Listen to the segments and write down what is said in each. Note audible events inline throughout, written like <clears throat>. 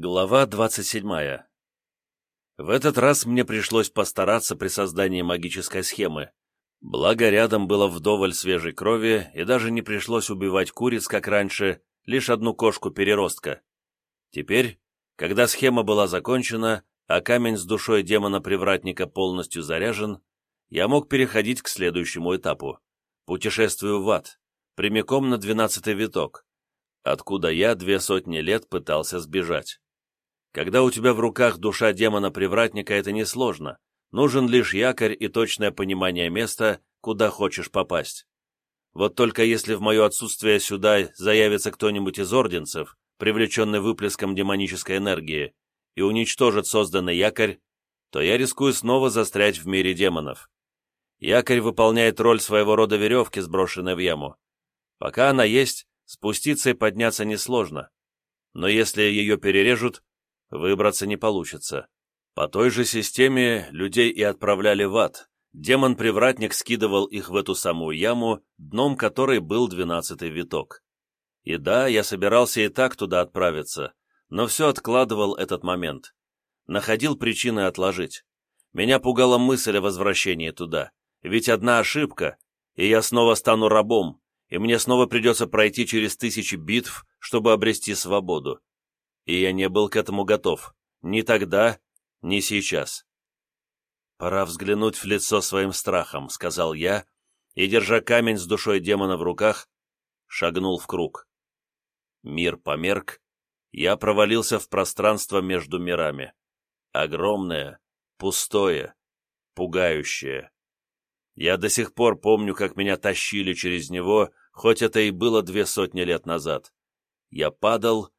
Глава 27. В этот раз мне пришлось постараться при создании магической схемы. Благо, рядом было вдоволь свежей крови, и даже не пришлось убивать куриц, как раньше, лишь одну кошку-переростка. Теперь, когда схема была закончена, а камень с душой демона-привратника полностью заряжен, я мог переходить к следующему этапу — путешествию в ад, прямиком на двенадцатый виток, откуда я две сотни лет пытался сбежать. Когда у тебя в руках душа демона-привратника, это несложно. Нужен лишь якорь и точное понимание места, куда хочешь попасть. Вот только если в мое отсутствие сюда заявится кто-нибудь из орденцев, привлеченный выплеском демонической энергии, и уничтожит созданный якорь, то я рискую снова застрять в мире демонов. Якорь выполняет роль своего рода веревки, сброшенной в яму. Пока она есть, спуститься и подняться несложно. Но если ее перережут, Выбраться не получится. По той же системе людей и отправляли в ад. Демон-привратник скидывал их в эту самую яму, дном которой был двенадцатый виток. И да, я собирался и так туда отправиться, но все откладывал этот момент. Находил причины отложить. Меня пугала мысль о возвращении туда. Ведь одна ошибка, и я снова стану рабом, и мне снова придется пройти через тысячи битв, чтобы обрести свободу и я не был к этому готов. Ни тогда, ни сейчас. «Пора взглянуть в лицо своим страхом», — сказал я, и, держа камень с душой демона в руках, шагнул в круг. Мир померк, я провалился в пространство между мирами. Огромное, пустое, пугающее. Я до сих пор помню, как меня тащили через него, хоть это и было две сотни лет назад. Я падал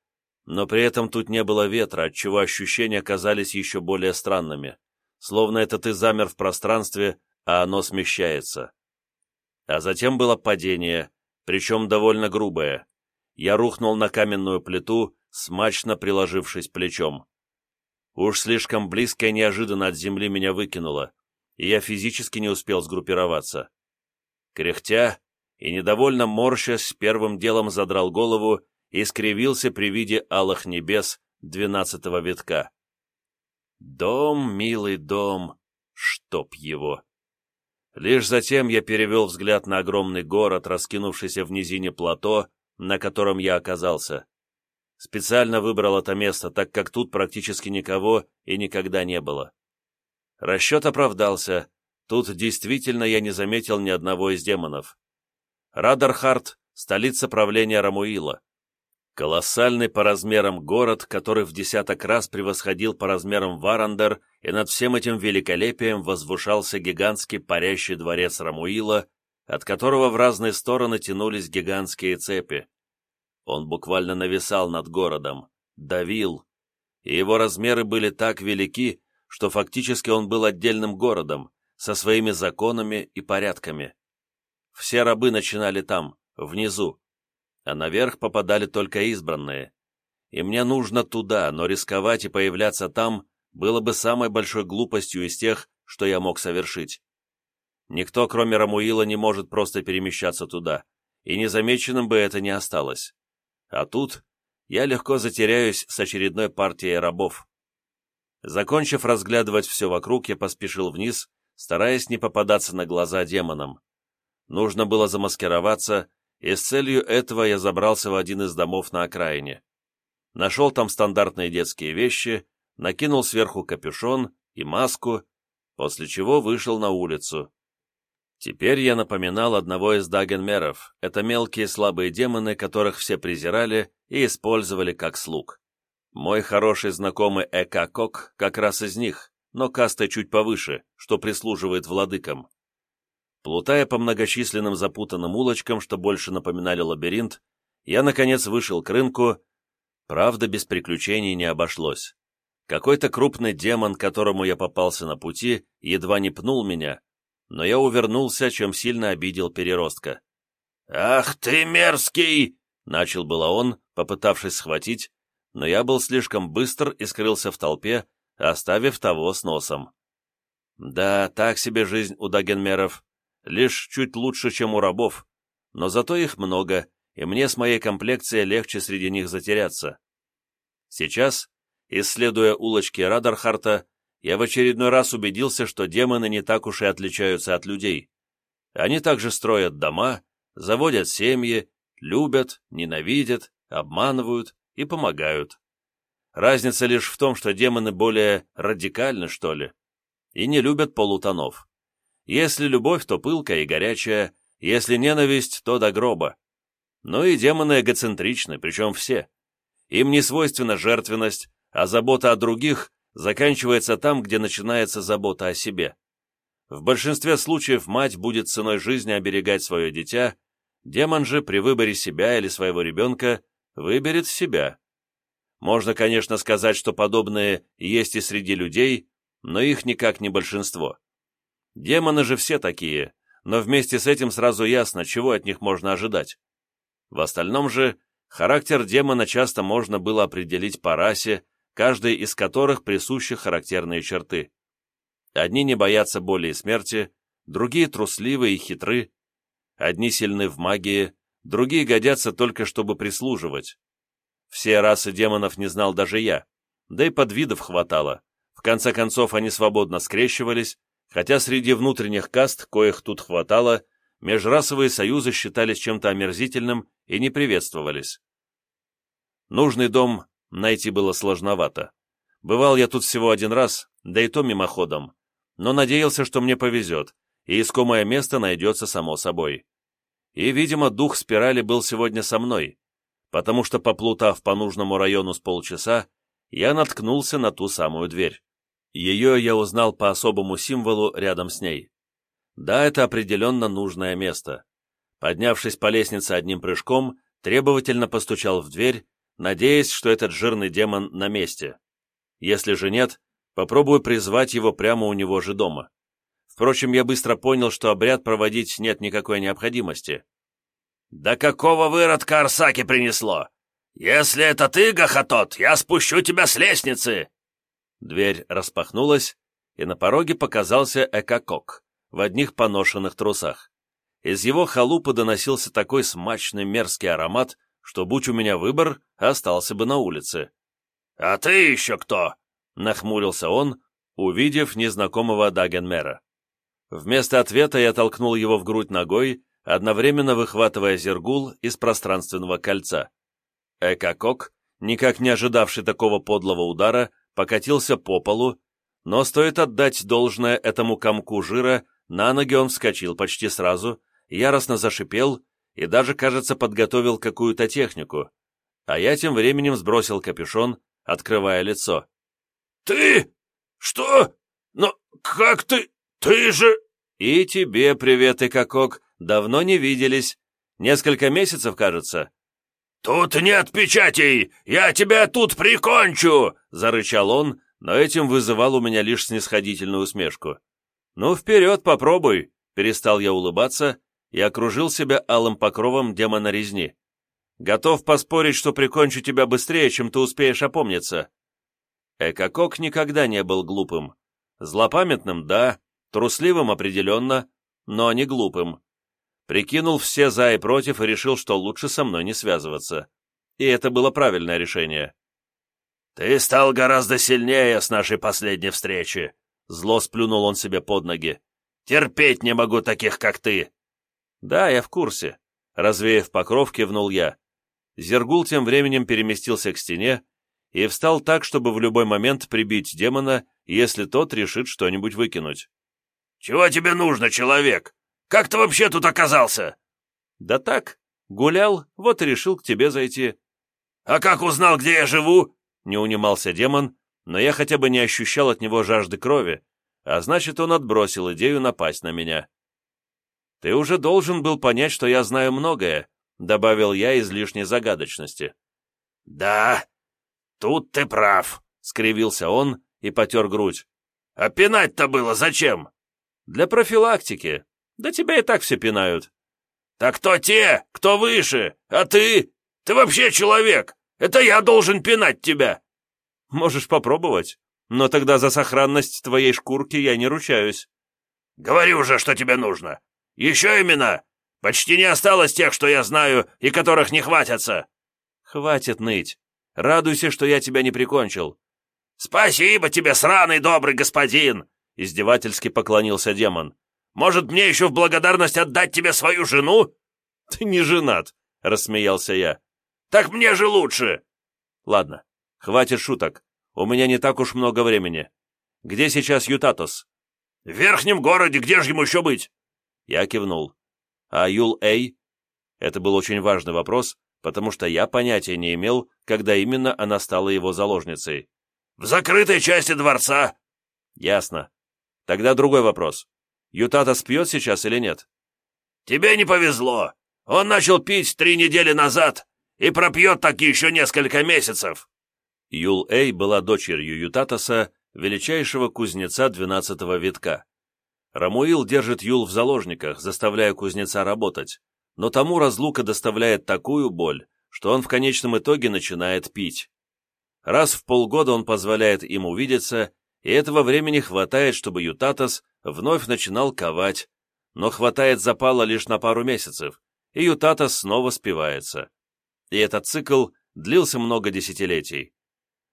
но при этом тут не было ветра, отчего ощущения казались еще более странными, словно это ты замер в пространстве, а оно смещается. А затем было падение, причем довольно грубое. Я рухнул на каменную плиту, смачно приложившись плечом. Уж слишком близко и неожиданно от земли меня выкинуло, и я физически не успел сгруппироваться. Кряхтя и недовольно морщась, первым делом задрал голову и скривился при виде алых небес двенадцатого витка. Дом, милый дом, чтоб его! Лишь затем я перевел взгляд на огромный город, раскинувшийся в низине плато, на котором я оказался. Специально выбрал это место, так как тут практически никого и никогда не было. Расчет оправдался, тут действительно я не заметил ни одного из демонов. Радархарт — столица правления Рамуила. Колоссальный по размерам город, который в десяток раз превосходил по размерам Варандер, и над всем этим великолепием возвышался гигантский парящий дворец Рамуила, от которого в разные стороны тянулись гигантские цепи. Он буквально нависал над городом, давил, и его размеры были так велики, что фактически он был отдельным городом, со своими законами и порядками. Все рабы начинали там, внизу, а наверх попадали только избранные. И мне нужно туда, но рисковать и появляться там было бы самой большой глупостью из тех, что я мог совершить. Никто, кроме Рамуила, не может просто перемещаться туда, и незамеченным бы это не осталось. А тут я легко затеряюсь с очередной партией рабов. Закончив разглядывать все вокруг, я поспешил вниз, стараясь не попадаться на глаза демонам. Нужно было замаскироваться и с целью этого я забрался в один из домов на окраине. Нашел там стандартные детские вещи, накинул сверху капюшон и маску, после чего вышел на улицу. Теперь я напоминал одного из дагенмеров, это мелкие слабые демоны, которых все презирали и использовали как слуг. Мой хороший знакомый Экакок как раз из них, но кастой чуть повыше, что прислуживает владыкам. Плутая по многочисленным запутанным улочкам, что больше напоминали лабиринт, я, наконец, вышел к рынку. Правда, без приключений не обошлось. Какой-то крупный демон, которому я попался на пути, едва не пнул меня, но я увернулся, чем сильно обидел переростка. «Ах ты мерзкий!» — начал было он, попытавшись схватить, но я был слишком быстр и скрылся в толпе, оставив того с носом. Да, так себе жизнь у дагенмеров лишь чуть лучше, чем у рабов, но зато их много, и мне с моей комплекцией легче среди них затеряться. Сейчас исследуя улочки Радархарта, я в очередной раз убедился, что демоны не так уж и отличаются от людей. Они также строят дома, заводят семьи, любят, ненавидят, обманывают и помогают. Разница лишь в том, что демоны более радикальны, что ли, и не любят полутонов. Если любовь, то пылкая и горячая, если ненависть, то до гроба. Ну и демоны эгоцентричны, причем все. Им не свойственна жертвенность, а забота о других заканчивается там, где начинается забота о себе. В большинстве случаев мать будет ценой жизни оберегать свое дитя, демон же при выборе себя или своего ребенка выберет себя. Можно, конечно, сказать, что подобные есть и среди людей, но их никак не большинство. Демоны же все такие, но вместе с этим сразу ясно, чего от них можно ожидать. В остальном же, характер демона часто можно было определить по расе, каждой из которых присущи характерные черты. Одни не боятся боли и смерти, другие трусливы и хитры, одни сильны в магии, другие годятся только чтобы прислуживать. Все расы демонов не знал даже я, да и подвидов хватало. В конце концов, они свободно скрещивались, хотя среди внутренних каст, коих тут хватало, межрасовые союзы считались чем-то омерзительным и не приветствовались. Нужный дом найти было сложновато. Бывал я тут всего один раз, да и то мимоходом, но надеялся, что мне повезет, и искомое место найдется само собой. И, видимо, дух спирали был сегодня со мной, потому что, поплутав по нужному району с полчаса, я наткнулся на ту самую дверь. Ее я узнал по особому символу рядом с ней. Да, это определенно нужное место. Поднявшись по лестнице одним прыжком, требовательно постучал в дверь, надеясь, что этот жирный демон на месте. Если же нет, попробую призвать его прямо у него же дома. Впрочем, я быстро понял, что обряд проводить нет никакой необходимости. «Да какого выродка Арсаки принесло? Если это ты, Гахатот, я спущу тебя с лестницы!» Дверь распахнулась, и на пороге показался Экакок в одних поношенных трусах. Из его халупы доносился такой смачный мерзкий аромат, что, будь у меня выбор, остался бы на улице. «А ты еще кто?» — нахмурился он, увидев незнакомого Дагенмера. Вместо ответа я толкнул его в грудь ногой, одновременно выхватывая зергул из пространственного кольца. Экакок, никак не ожидавший такого подлого удара, покатился по полу, но стоит отдать должное этому комку жира, на ноги он вскочил почти сразу, яростно зашипел и даже, кажется, подготовил какую-то технику, а я тем временем сбросил капюшон, открывая лицо. «Ты? Что? Но как ты? Ты же...» «И тебе привет, Икакок, давно не виделись. Несколько месяцев, кажется». «Тут нет печатей! Я тебя тут прикончу!» — зарычал он, но этим вызывал у меня лишь снисходительную усмешку. «Ну, вперед, попробуй!» — перестал я улыбаться и окружил себя алым покровом демона резни. «Готов поспорить, что прикончу тебя быстрее, чем ты успеешь опомниться». Экокок никогда не был глупым. Злопамятным — да, трусливым — определенно, но не глупым прикинул все за и против и решил, что лучше со мной не связываться. И это было правильное решение. «Ты стал гораздо сильнее с нашей последней встречи», — зло сплюнул он себе под ноги. «Терпеть не могу таких, как ты». «Да, я в курсе», — развеяв покров, кивнул я. Зергул тем временем переместился к стене и встал так, чтобы в любой момент прибить демона, если тот решит что-нибудь выкинуть. «Чего тебе нужно, человек?» Как ты вообще тут оказался?» «Да так, гулял, вот и решил к тебе зайти». «А как узнал, где я живу?» Не унимался демон, но я хотя бы не ощущал от него жажды крови, а значит, он отбросил идею напасть на меня. «Ты уже должен был понять, что я знаю многое», добавил я из лишней загадочности. «Да, тут ты прав», — скривился он и потер грудь. «А пинать-то было зачем?» «Для профилактики. Да тебя и так все пинают». «Так кто те? Кто выше? А ты? Ты вообще человек! Это я должен пинать тебя!» «Можешь попробовать, но тогда за сохранность твоей шкурки я не ручаюсь». «Говори уже, что тебе нужно. Еще имена. Почти не осталось тех, что я знаю, и которых не хватятся». «Хватит ныть. Радуйся, что я тебя не прикончил. «Спасибо тебе, сраный добрый господин!» Издевательски поклонился демон. «Может, мне еще в благодарность отдать тебе свою жену?» «Ты не женат», — рассмеялся я. «Так мне же лучше!» «Ладно, хватит шуток. У меня не так уж много времени. Где сейчас Ютатос?» «В верхнем городе, где же ему еще быть?» Я кивнул. «А Юл-Эй?» Это был очень важный вопрос, потому что я понятия не имел, когда именно она стала его заложницей. «В закрытой части дворца!» «Ясно. Тогда другой вопрос. Ютата спьет сейчас или нет?» «Тебе не повезло. Он начал пить три недели назад и пропьет так еще несколько месяцев». Юл-Эй была дочерью Ютатаса, величайшего кузнеца двенадцатого витка. Рамуил держит Юл в заложниках, заставляя кузнеца работать, но тому разлука доставляет такую боль, что он в конечном итоге начинает пить. Раз в полгода он позволяет им увидеться, и этого времени хватает, чтобы Ютатас вновь начинал ковать, но хватает запала лишь на пару месяцев, и Ютатас снова спивается. И этот цикл длился много десятилетий.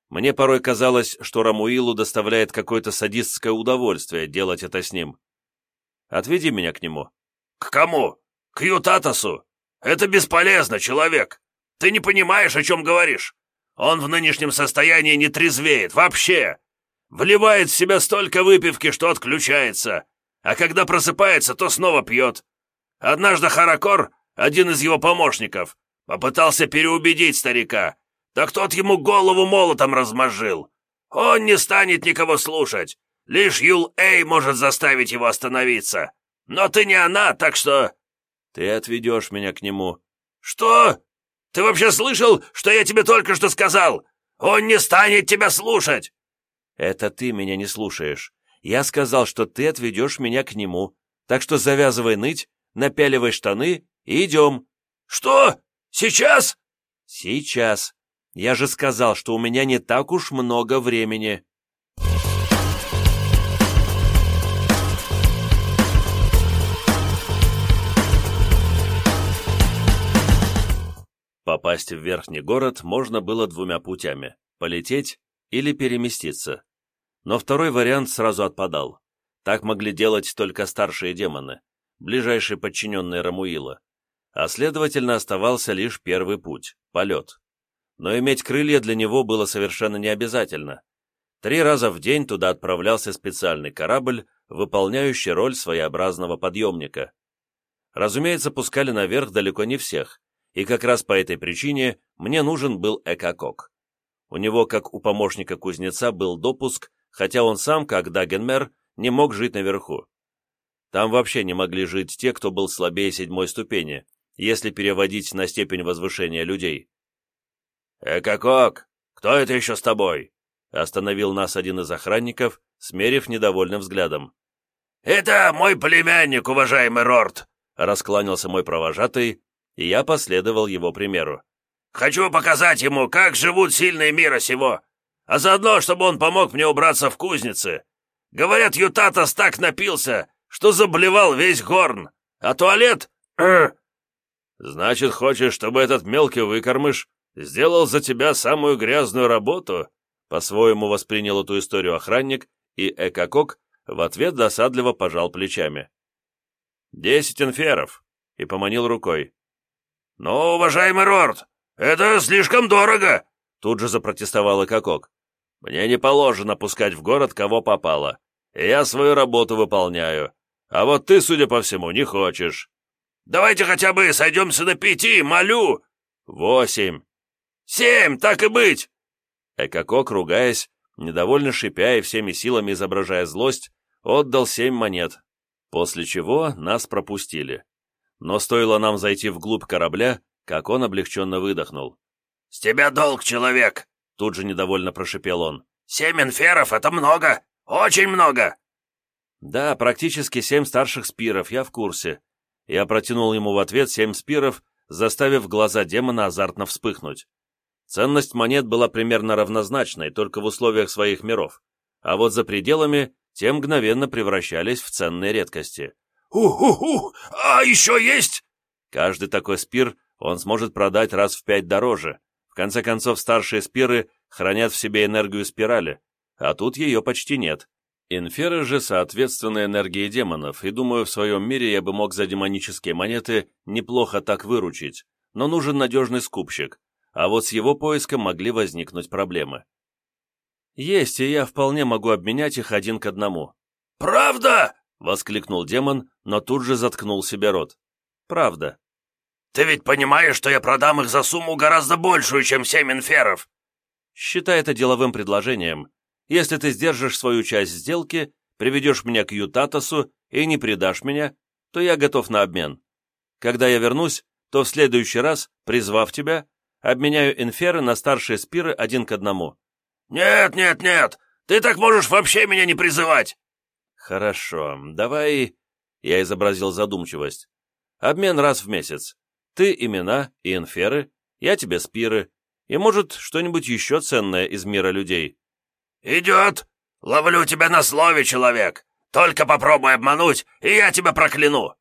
Мне порой казалось, что Рамуилу доставляет какое-то садистское удовольствие делать это с ним. Отведи меня к нему». «К кому? К Ютатасу? Это бесполезно, человек. Ты не понимаешь, о чем говоришь. Он в нынешнем состоянии не трезвеет, вообще. Вливает в себя столько выпивки, что отключается. А когда просыпается, то снова пьет. Однажды Харакор, один из его помощников, попытался переубедить старика, так тот ему голову молотом размозжил. Он не станет никого слушать. Лишь Юл Эй может заставить его остановиться. Но ты не она, так что...» «Ты отведешь меня к нему». «Что? Ты вообще слышал, что я тебе только что сказал? Он не станет тебя слушать!» «Это ты меня не слушаешь. Я сказал, что ты отведешь меня к нему. Так что завязывай ныть, напяливай штаны и идем». «Что? Сейчас?» «Сейчас. Я же сказал, что у меня не так уж много времени». Попасть в верхний город можно было двумя путями – полететь или переместиться. Но второй вариант сразу отпадал. Так могли делать только старшие демоны, ближайшие подчиненные Рамуила. А следовательно оставался лишь первый путь – полет но иметь крылья для него было совершенно не обязательно. Три раза в день туда отправлялся специальный корабль, выполняющий роль своеобразного подъемника. Разумеется, пускали наверх далеко не всех, и как раз по этой причине мне нужен был Экокок. У него, как у помощника кузнеца, был допуск, хотя он сам, как Дагенмер, не мог жить наверху. Там вообще не могли жить те, кто был слабее седьмой ступени, если переводить на степень возвышения людей. «Экокок, кто это еще с тобой?» Остановил нас один из охранников, смерив недовольным взглядом. «Это мой племянник, уважаемый Рорд!» Раскланялся мой провожатый, и я последовал его примеру. «Хочу показать ему, как живут сильные мира сего, а заодно, чтобы он помог мне убраться в кузнице. Говорят, Ютатас так напился, что заблевал весь горн, а туалет... <clears throat> «Значит, хочешь, чтобы этот мелкий выкормыш сделал за тебя самую грязную работу?» По-своему воспринял эту историю охранник, и Экокок в ответ досадливо пожал плечами. «Десять инферов!» и поманил рукой. «Ну, уважаемый Рорд, это слишком дорого!» Тут же запротестовал Экокок. «Мне не положено пускать в город, кого попало. Я свою работу выполняю. А вот ты, судя по всему, не хочешь». «Давайте хотя бы сойдемся на пяти, молю!» «Восемь!» «Семь, так и быть!» Экокок, ругаясь, недовольно шипя и всеми силами изображая злость, отдал семь монет, после чего нас пропустили. Но стоило нам зайти вглубь корабля, как он облегченно выдохнул. «С тебя долг, человек!» Тут же недовольно прошипел он. «Семь инферов — это много! Очень много!» «Да, практически семь старших спиров, я в курсе». Я протянул ему в ответ семь спиров, заставив глаза демона азартно вспыхнуть. Ценность монет была примерно равнозначной, только в условиях своих миров, а вот за пределами те мгновенно превращались в ценные редкости. «Ух-ух-ух! А еще есть?» Каждый такой спир он сможет продать раз в пять дороже. В конце концов, старшие спиры хранят в себе энергию спирали, а тут ее почти нет. Инферы же соответственно энергии демонов, и думаю, в своем мире я бы мог за демонические монеты неплохо так выручить, но нужен надежный скупщик, а вот с его поиском могли возникнуть проблемы. Есть, и я вполне могу обменять их один к одному. «Правда?» — воскликнул демон, но тут же заткнул себе рот. «Правда». «Ты ведь понимаешь, что я продам их за сумму гораздо большую, чем семь инферов?» «Считай это деловым предложением. Если ты сдержишь свою часть сделки, приведешь меня к Ютатосу и не предашь меня, то я готов на обмен. Когда я вернусь, то в следующий раз, призвав тебя, обменяю инферы на старшие спиры один к одному». «Нет, нет, нет! Ты так можешь вообще меня не призывать!» «Хорошо, давай...» Я изобразил задумчивость. «Обмен раз в месяц. Ты имена и инферы, я тебе спиры, и, может, что-нибудь еще ценное из мира людей». «Идет! Ловлю тебя на слове, человек! Только попробуй обмануть, и я тебя прокляну!»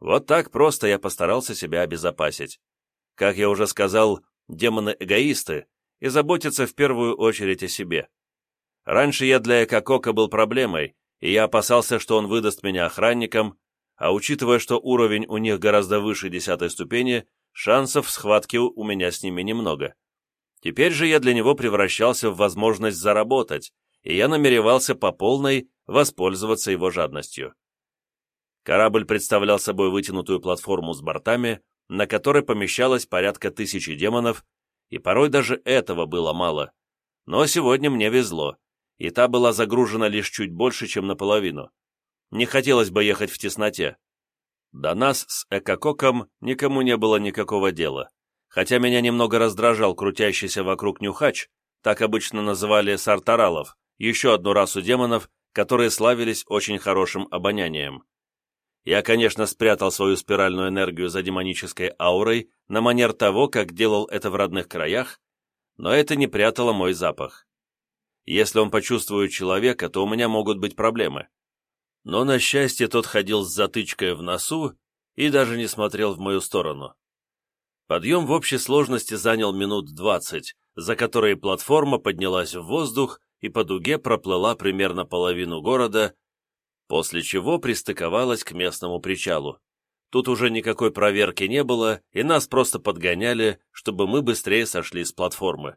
Вот так просто я постарался себя обезопасить. Как я уже сказал, демоны эгоисты и заботятся в первую очередь о себе. Раньше я для Экокока был проблемой, и я опасался, что он выдаст меня охранникам, а учитывая, что уровень у них гораздо выше десятой ступени, шансов в схватке у меня с ними немного. Теперь же я для него превращался в возможность заработать, и я намеревался по полной воспользоваться его жадностью. Корабль представлял собой вытянутую платформу с бортами, на которой помещалось порядка тысячи демонов, и порой даже этого было мало. Но сегодня мне везло, и та была загружена лишь чуть больше, чем наполовину. Не хотелось бы ехать в тесноте. До нас с Экококом никому не было никакого дела хотя меня немного раздражал крутящийся вокруг нюхач, так обычно называли сартаралов, еще одну расу демонов, которые славились очень хорошим обонянием. Я, конечно, спрятал свою спиральную энергию за демонической аурой на манер того, как делал это в родных краях, но это не прятало мой запах. Если он почувствует человека, то у меня могут быть проблемы. Но, на счастье, тот ходил с затычкой в носу и даже не смотрел в мою сторону. Подъем в общей сложности занял минут двадцать, за которые платформа поднялась в воздух и по дуге проплыла примерно половину города, после чего пристыковалась к местному причалу. Тут уже никакой проверки не было, и нас просто подгоняли, чтобы мы быстрее сошли с платформы.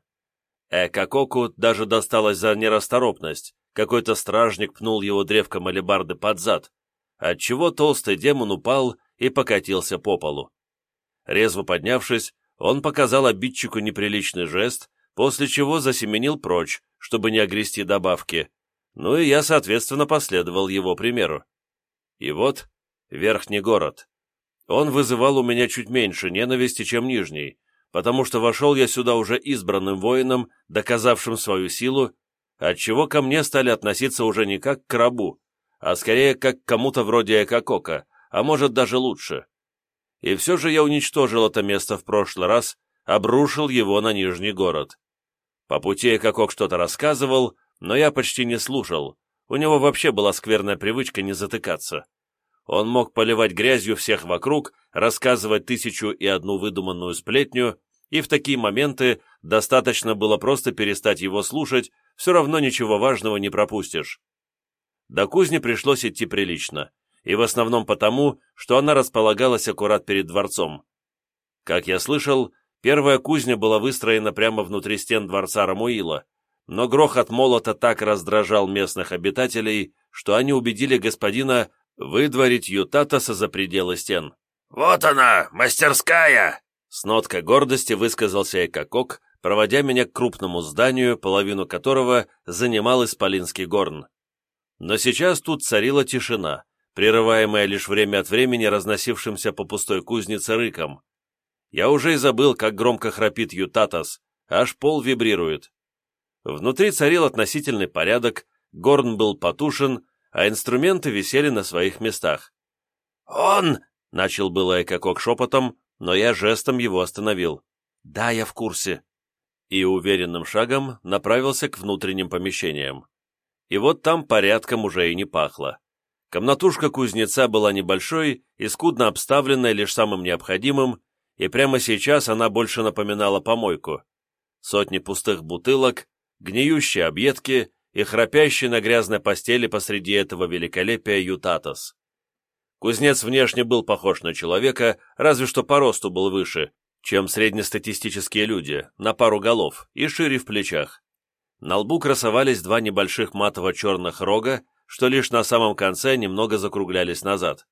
Эко-коку даже досталось за нерасторопность, какой-то стражник пнул его древком алебарды под зад, отчего толстый демон упал и покатился по полу. Резво поднявшись, он показал обидчику неприличный жест, после чего засеменил прочь, чтобы не огрести добавки. Ну и я, соответственно, последовал его примеру. И вот верхний город. Он вызывал у меня чуть меньше ненависти, чем нижний, потому что вошел я сюда уже избранным воином, доказавшим свою силу, отчего ко мне стали относиться уже не как к рабу, а скорее как к кому-то вроде Экокока, а может даже лучше. И все же я уничтожил это место в прошлый раз, обрушил его на Нижний город. По пути Экокок что-то рассказывал, но я почти не слушал. У него вообще была скверная привычка не затыкаться. Он мог поливать грязью всех вокруг, рассказывать тысячу и одну выдуманную сплетню, и в такие моменты достаточно было просто перестать его слушать, все равно ничего важного не пропустишь. До кузни пришлось идти прилично и в основном потому, что она располагалась аккурат перед дворцом. Как я слышал, первая кузня была выстроена прямо внутри стен дворца Рамуила, но грохот молота так раздражал местных обитателей, что они убедили господина выдворить Ютатаса за пределы стен. «Вот она, мастерская!» С ноткой гордости высказался Экокок, проводя меня к крупному зданию, половину которого занимал Исполинский горн. Но сейчас тут царила тишина, прерываемое лишь время от времени разносившимся по пустой кузнице рыком. Я уже и забыл, как громко храпит Ютатас, аж пол вибрирует. Внутри царил относительный порядок, горн был потушен, а инструменты висели на своих местах. «Он!» — начал было Экокок шепотом, но я жестом его остановил. «Да, я в курсе». И уверенным шагом направился к внутренним помещениям. И вот там порядком уже и не пахло. Комнатушка кузнеца была небольшой и скудно обставленной лишь самым необходимым, и прямо сейчас она больше напоминала помойку. Сотни пустых бутылок, гниющие объедки и храпящий на грязной постели посреди этого великолепия Ютатос. Кузнец внешне был похож на человека, разве что по росту был выше, чем среднестатистические люди, на пару голов и шире в плечах. На лбу красовались два небольших матово-черных рога, что лишь на самом конце немного закруглялись назад.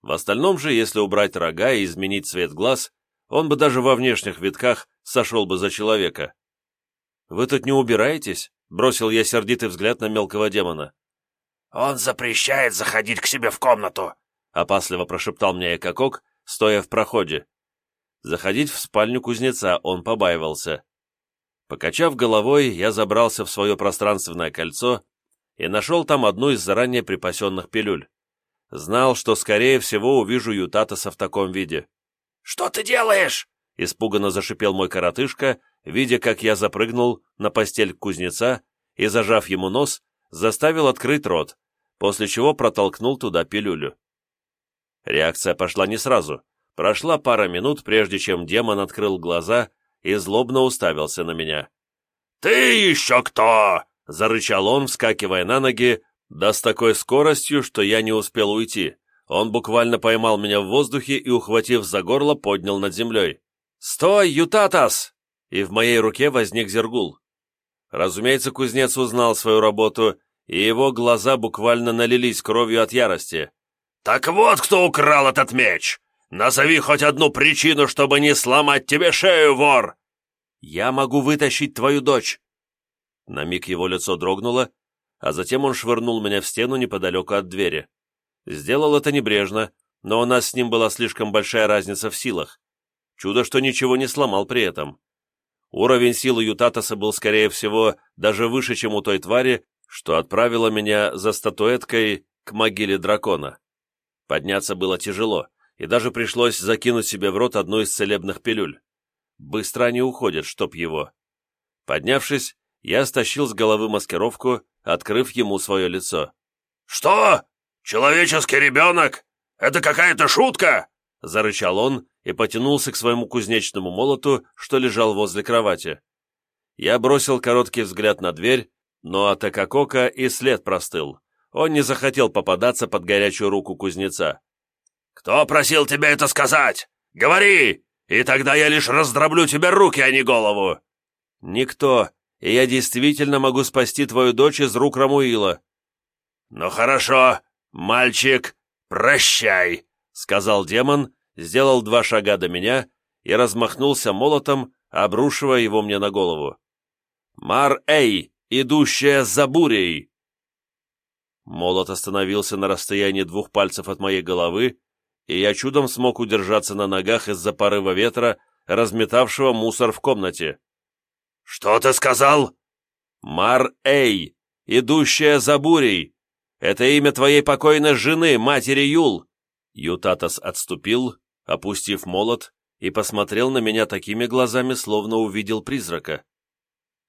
В остальном же, если убрать рога и изменить цвет глаз, он бы даже во внешних витках сошел бы за человека. «Вы тут не убираетесь?» — бросил я сердитый взгляд на мелкого демона. «Он запрещает заходить к себе в комнату», — опасливо прошептал мне Экокок, стоя в проходе. Заходить в спальню кузнеца он побаивался. Покачав головой, я забрался в свое пространственное кольцо и нашел там одну из заранее припасенных пилюль. Знал, что, скорее всего, увижу Ютатоса в таком виде. «Что ты делаешь?» — испуганно зашипел мой коротышка, видя, как я запрыгнул на постель кузнеца и, зажав ему нос, заставил открыть рот, после чего протолкнул туда пилюлю. Реакция пошла не сразу. Прошла пара минут, прежде чем демон открыл глаза и злобно уставился на меня. «Ты еще кто?» — зарычал он, вскакивая на ноги, да с такой скоростью, что я не успел уйти. Он буквально поймал меня в воздухе и, ухватив за горло, поднял над землей. «Стой, Ютатас!» И в моей руке возник зергул. Разумеется, кузнец узнал свою работу, и его глаза буквально налились кровью от ярости. «Так вот, кто украл этот меч! Назови хоть одну причину, чтобы не сломать тебе шею, вор!» «Я могу вытащить твою дочь!» На миг его лицо дрогнуло, а затем он швырнул меня в стену неподалеку от двери. Сделал это небрежно, но у нас с ним была слишком большая разница в силах. Чудо, что ничего не сломал при этом. Уровень силы Ютатоса был, скорее всего, даже выше, чем у той твари, что отправила меня за статуэткой к могиле дракона. Подняться было тяжело, и даже пришлось закинуть себе в рот одну из целебных пилюль. Быстро они уходят, чтоб его. Поднявшись, я стащил с головы маскировку, открыв ему свое лицо. «Что? Человеческий ребенок? Это какая-то шутка?» — зарычал он и потянулся к своему кузнечному молоту, что лежал возле кровати. Я бросил короткий взгляд на дверь, но от Экокока и след простыл. Он не захотел попадаться под горячую руку кузнеца. «Кто просил тебя это сказать? Говори, и тогда я лишь раздроблю тебе руки, а не голову!» «Никто, и я действительно могу спасти твою дочь из рук Рамуила». «Ну хорошо, мальчик, прощай», — сказал демон, сделал два шага до меня и размахнулся молотом, обрушивая его мне на голову. «Мар-Эй, идущая за бурей!» Молот остановился на расстоянии двух пальцев от моей головы, и я чудом смог удержаться на ногах из-за порыва ветра, разметавшего мусор в комнате. «Что ты сказал?» «Мар-Эй, идущая за бурей! Это имя твоей покойной жены, матери Юл!» Ютатас отступил, опустив молот, и посмотрел на меня такими глазами, словно увидел призрака.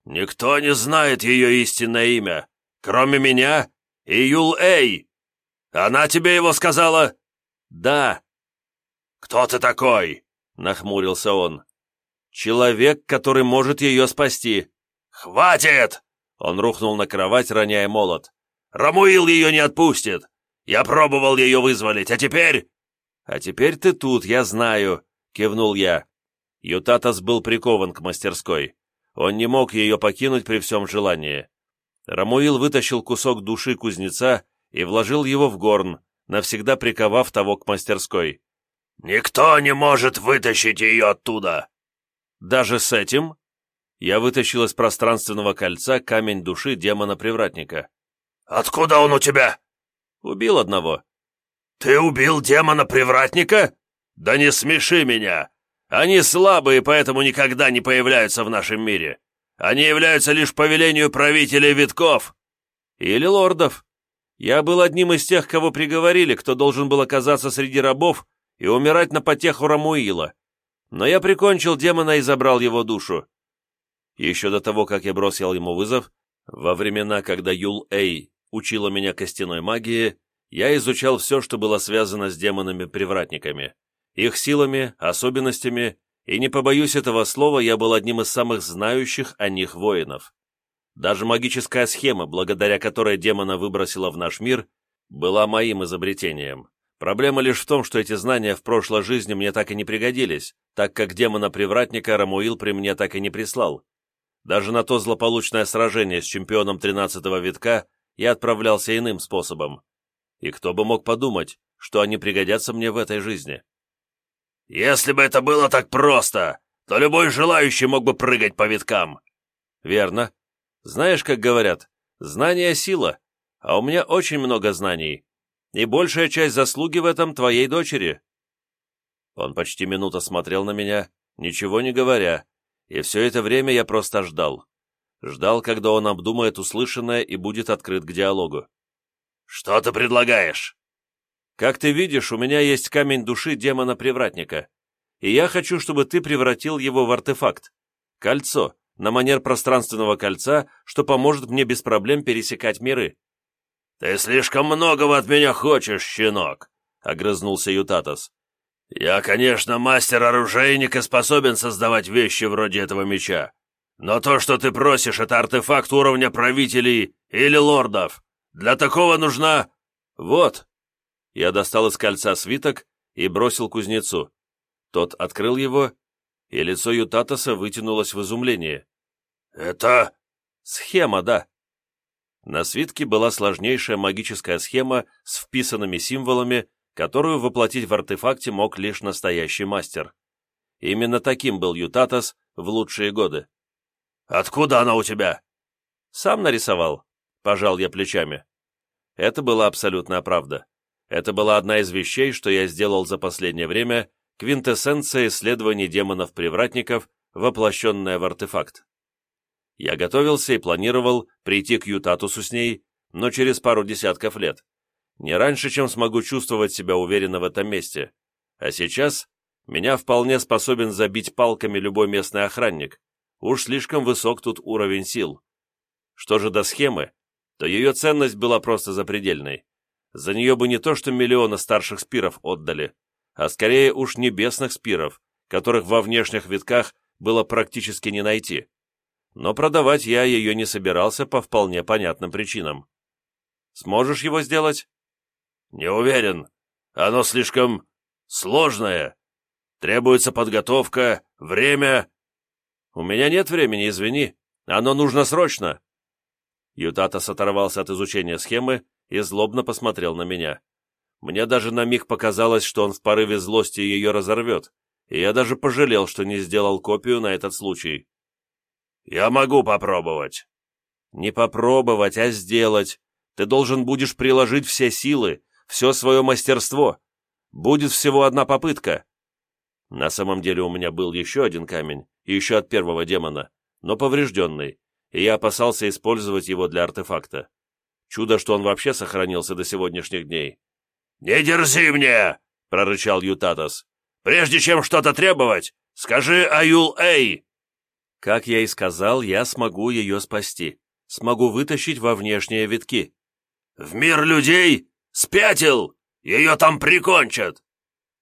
«Никто не знает ее истинное имя, кроме меня и Юл-Эй! Она тебе его сказала?» «Да». «Кто ты такой?» — нахмурился он. «Человек, который может ее спасти». «Хватит!» — он рухнул на кровать, роняя молот. «Рамуил ее не отпустит! Я пробовал ее вызволить, а теперь...» «А теперь ты тут, я знаю», — кивнул я. Ютатас был прикован к мастерской. Он не мог ее покинуть при всем желании. Рамуил вытащил кусок души кузнеца и вложил его в горн, навсегда приковав того к мастерской. «Никто не может вытащить ее оттуда!» «Даже с этим?» Я вытащил из пространственного кольца камень души демона-привратника. «Откуда он у тебя?» «Убил одного». «Ты убил демона-привратника? Да не смеши меня! Они слабые, поэтому никогда не появляются в нашем мире. Они являются лишь по велению правителей витков». «Или лордов. Я был одним из тех, кого приговорили, кто должен был оказаться среди рабов и умирать на потеху Рамуила. Но я прикончил демона и забрал его душу. Еще до того, как я бросил ему вызов, во времена, когда Юл-Эй учила меня костяной магии, я изучал все, что было связано с демонами-привратниками, их силами, особенностями, и не побоюсь этого слова, я был одним из самых знающих о них воинов. Даже магическая схема, благодаря которой демона выбросила в наш мир, была моим изобретением. Проблема лишь в том, что эти знания в прошлой жизни мне так и не пригодились, так как демона-привратника Рамуил при мне так и не прислал. Даже на то злополучное сражение с чемпионом 13-го витка я отправлялся иным способом. И кто бы мог подумать, что они пригодятся мне в этой жизни. «Если бы это было так просто, то любой желающий мог бы прыгать по виткам». «Верно. Знаешь, как говорят, знание — сила, а у меня очень много знаний, и большая часть заслуги в этом твоей дочери». Он почти минуту смотрел на меня, ничего не говоря, и все это время я просто ждал. Ждал, когда он обдумает услышанное и будет открыт к диалогу. «Что ты предлагаешь?» «Как ты видишь, у меня есть камень души демона-привратника, и я хочу, чтобы ты превратил его в артефакт. Кольцо, на манер пространственного кольца, что поможет мне без проблем пересекать миры. «Ты слишком многого от меня хочешь, щенок!» — огрызнулся Ютатос. «Я, конечно, мастер-оружейник и способен создавать вещи вроде этого меча. Но то, что ты просишь, это артефакт уровня правителей или лордов. Для такого нужна...» «Вот!» Я достал из кольца свиток и бросил кузнецу. Тот открыл его, и лицо Ютатоса вытянулось в изумлении. «Это...» «Схема, да. На свитке была сложнейшая магическая схема с вписанными символами, которую воплотить в артефакте мог лишь настоящий мастер. Именно таким был Ютатас в лучшие годы. «Откуда она у тебя?» «Сам нарисовал», — пожал я плечами. Это была абсолютная правда. Это была одна из вещей, что я сделал за последнее время, квинтэссенция исследований демонов-привратников, воплощенная в артефакт. Я готовился и планировал прийти к Ютатусу с ней, но через пару десятков лет. Не раньше, чем смогу чувствовать себя уверенно в этом месте. А сейчас меня вполне способен забить палками любой местный охранник. Уж слишком высок тут уровень сил. Что же до схемы, то ее ценность была просто запредельной. За нее бы не то что миллионы старших спиров отдали, а скорее уж небесных спиров, которых во внешних витках было практически не найти но продавать я ее не собирался по вполне понятным причинам. Сможешь его сделать? Не уверен. Оно слишком сложное. Требуется подготовка, время. У меня нет времени, извини. Оно нужно срочно. Ютатас оторвался от изучения схемы и злобно посмотрел на меня. Мне даже на миг показалось, что он в порыве злости ее разорвет, и я даже пожалел, что не сделал копию на этот случай. «Я могу попробовать». «Не попробовать, а сделать. Ты должен будешь приложить все силы, все свое мастерство. Будет всего одна попытка». На самом деле у меня был еще один камень, еще от первого демона, но поврежденный, и я опасался использовать его для артефакта. Чудо, что он вообще сохранился до сегодняшних дней. «Не дерзи мне!» — прорычал Ютатос. «Прежде чем что-то требовать, скажи Аюл-Эй!» Как я и сказал, я смогу ее спасти. Смогу вытащить во внешние витки. «В мир людей? Спятил! Ее там прикончат!»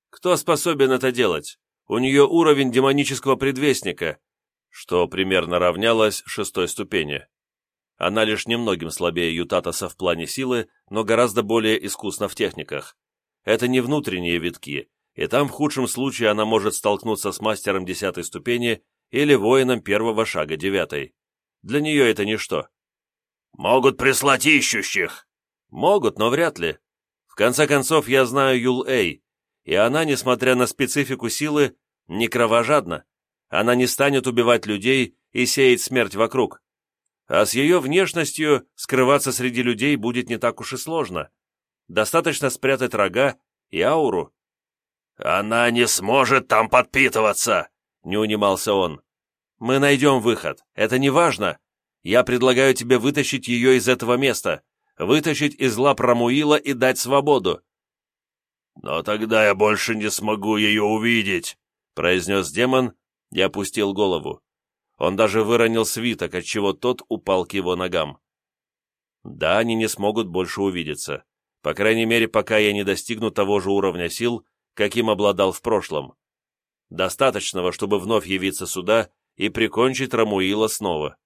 Кто способен это делать? У нее уровень демонического предвестника, что примерно равнялось шестой ступени. Она лишь немногим слабее Ютатаса в плане силы, но гораздо более искусна в техниках. Это не внутренние витки, и там в худшем случае она может столкнуться с мастером десятой ступени или воином первого шага девятой. Для нее это ничто. «Могут прислать ищущих!» «Могут, но вряд ли. В конце концов, я знаю Юл-Эй, и она, несмотря на специфику силы, не кровожадна. Она не станет убивать людей и сеять смерть вокруг. А с ее внешностью скрываться среди людей будет не так уж и сложно. Достаточно спрятать рога и ауру. «Она не сможет там подпитываться!» не унимался он. «Мы найдем выход. Это не важно. Я предлагаю тебе вытащить ее из этого места, вытащить из лап Рамуила и дать свободу». «Но тогда я больше не смогу ее увидеть», — произнес демон и опустил голову. Он даже выронил свиток, отчего тот упал к его ногам. Да, они не смогут больше увидеться. По крайней мере, пока я не достигну того же уровня сил, каким обладал в прошлом достаточного, чтобы вновь явиться сюда и прикончить Рамуила снова.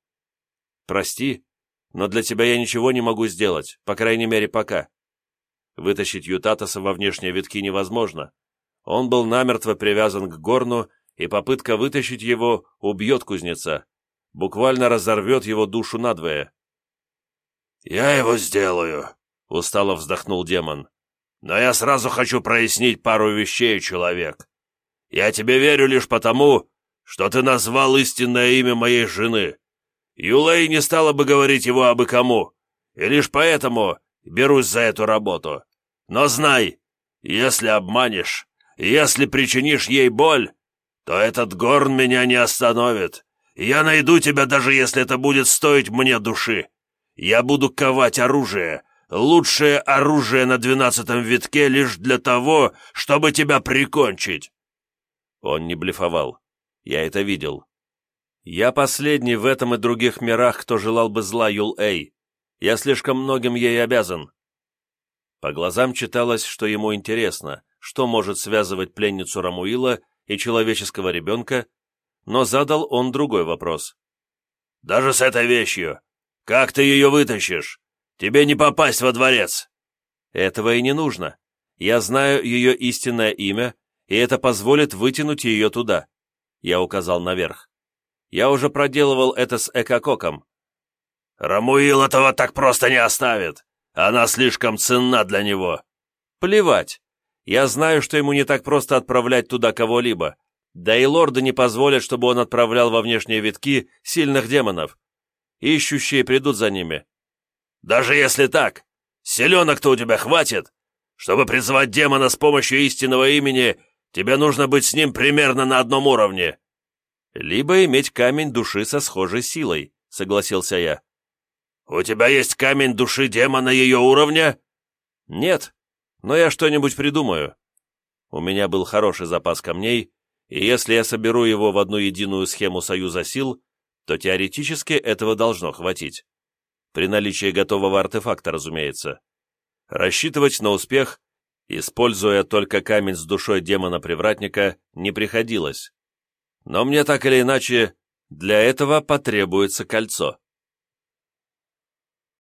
прости, но для тебя я ничего не могу сделать, по крайней мере, пока. Вытащить Ютатоса во внешние витки невозможно. Он был намертво привязан к горну, и попытка вытащить его убьет кузнеца, буквально разорвет его душу надвое. «Я его сделаю», — устало вздохнул демон. «Но я сразу хочу прояснить пару вещей, человек. Я тебе верю лишь потому, что ты назвал истинное имя моей жены. Юлей не стала бы говорить его абы кому, и лишь поэтому берусь за эту работу. Но знай, если обманешь, если причинишь ей боль, то этот горн меня не остановит. Я найду тебя, даже если это будет стоить мне души. Я буду ковать оружие, лучшее оружие на двенадцатом витке лишь для того, чтобы тебя прикончить». Он не блефовал. Я это видел. Я последний в этом и других мирах, кто желал бы зла Юл-Эй. Я слишком многим ей обязан. По глазам читалось, что ему интересно, что может связывать пленницу Рамуила и человеческого ребенка, но задал он другой вопрос. «Даже с этой вещью. Как ты ее вытащишь? Тебе не попасть во дворец!» «Этого и не нужно. Я знаю ее истинное имя, и это позволит вытянуть ее туда». Я указал наверх. «Я уже проделывал это с Экококом». «Рамуил этого так просто не оставит. Она слишком ценна для него». «Плевать. Я знаю, что ему не так просто отправлять туда кого-либо. Да и лорды не позволят, чтобы он отправлял во внешние витки сильных демонов. Ищущие придут за ними». «Даже если так, селенок-то у тебя хватит. Чтобы призвать демона с помощью истинного имени, тебе нужно быть с ним примерно на одном уровне». «Либо иметь камень души со схожей силой», — согласился я. «У тебя есть камень души демона ее уровня?» «Нет, но я что-нибудь придумаю. У меня был хороший запас камней, и если я соберу его в одну единую схему союза сил, то теоретически этого должно хватить. При наличии готового артефакта, разумеется. Рассчитывать на успех, используя только камень с душой демона-привратника, не приходилось. Но мне так или иначе, для этого потребуется кольцо.